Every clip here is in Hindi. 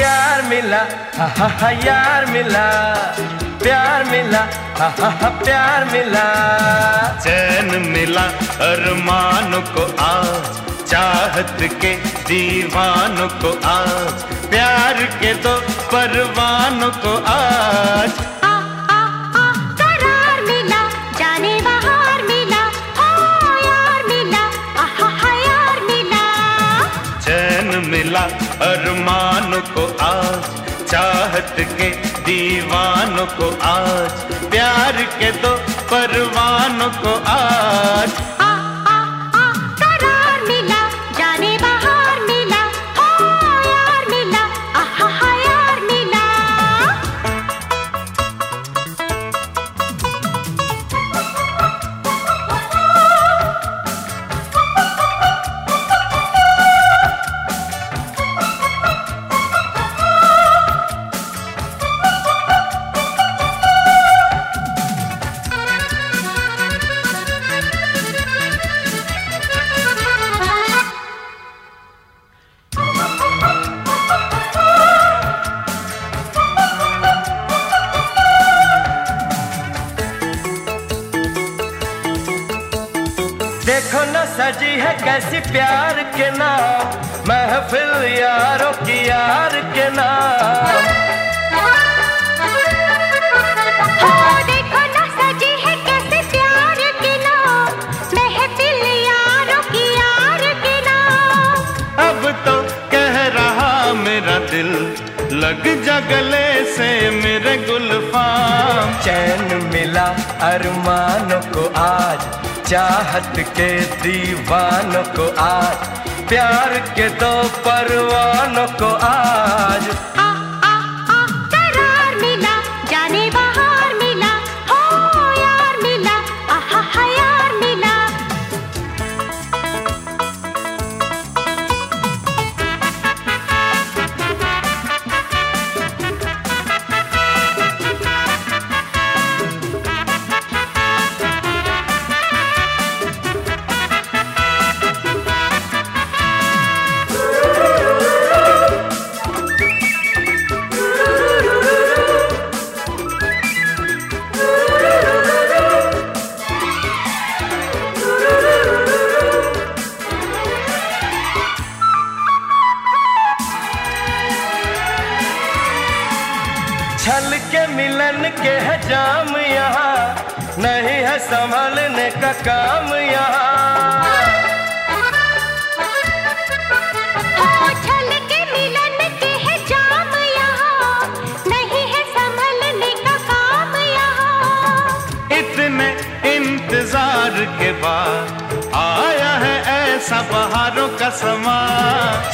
यार मिला, हा यार मिला, प्यार मिला हा, प्यार मिला। चैन मिला अरमान को आज, चाहत के दीवान को आज, प्यार के दो परवान को आज। अरमान को आज चाहत के दीवान को आज प्यार के दो परवान को आज। देखो न सजी है कैसी प्यार के नाम। महफिल यारों की यार के नाम। हो देखो ना सजी है कैसे प्यार के नाम। महफिल यारों की यार के नाम। अब तो कह रहा मेरा दिल लग जा गले से मेरे गुलफाम। चैन मिला अरमानों को आज चाहत के दीवानों को आज प्यार के दो परवानों को के मिलन के है जाम यहाँ। नहीं है संभलने का काम यहाँ। छल के मिलन के जाम यहाँ। नहीं संभलने का काम यहाँ। इतने इंतज़ार के बाद आया है ऐसा बहारों का समा।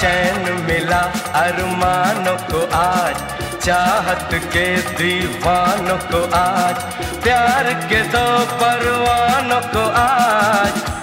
चैन मिला अरमानों को आज। चाहत के दीवानों को आज प्यार के दो परवानों को आज।